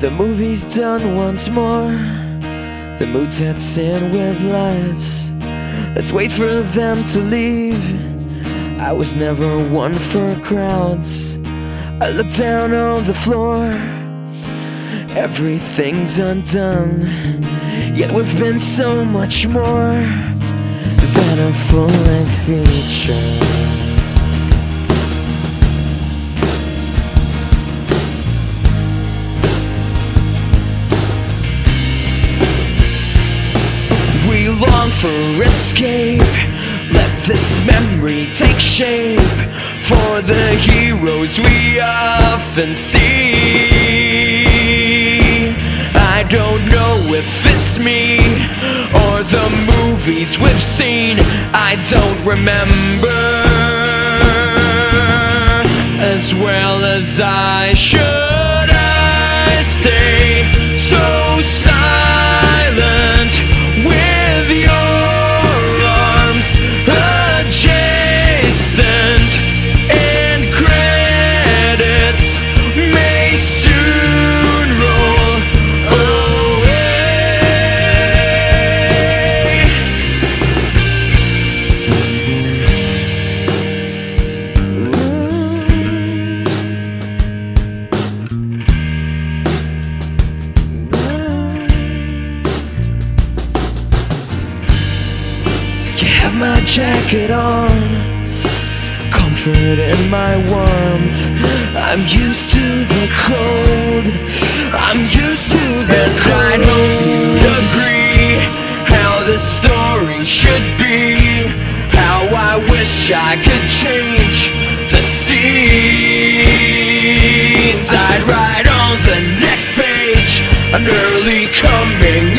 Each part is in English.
The movie's done once more. The mood sets in with lights. Let's wait for them to leave. I was never one for crowds. I look down on the floor. Everything's undone. Yet we've been so much more than a full length feature. Long for escape. Let this memory take shape for the heroes we often see. I don't know if it's me or the movies we've seen. I don't remember as well as I should. Have my jacket on. Comfort in my warmth. I'm used to the cold. I'm used to the cold I hope you'd agree How the story should be. How I wish I could change the scenes. I'd write on the next page An early coming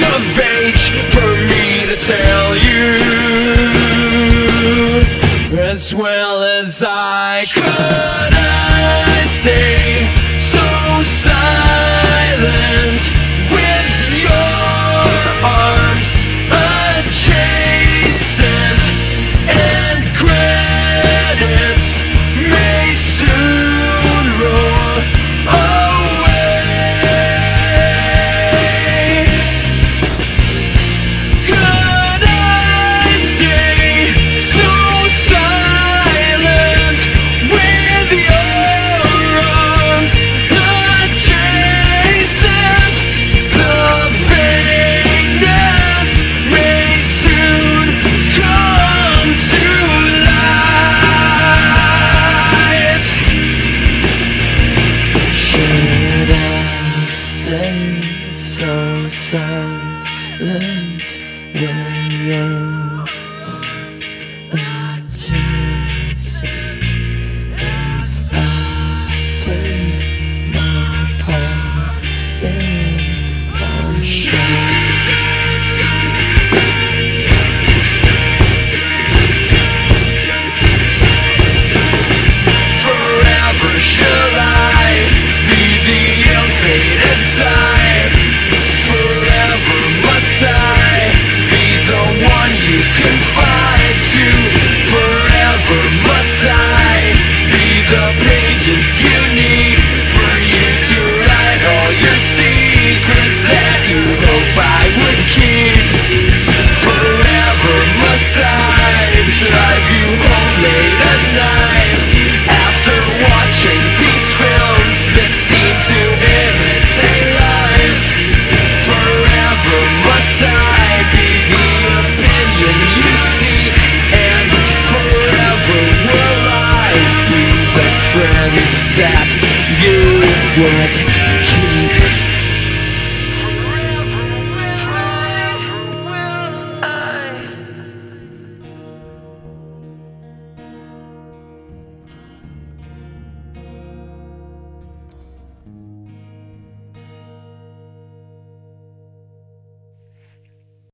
as well as I could. I stay so silent silent when you're adjacent as I play my part in? That you would